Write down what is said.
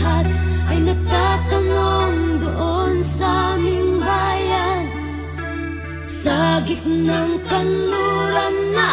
lahat ay nagtatanong doon sa aming bayan. Sa gitnang kanluran na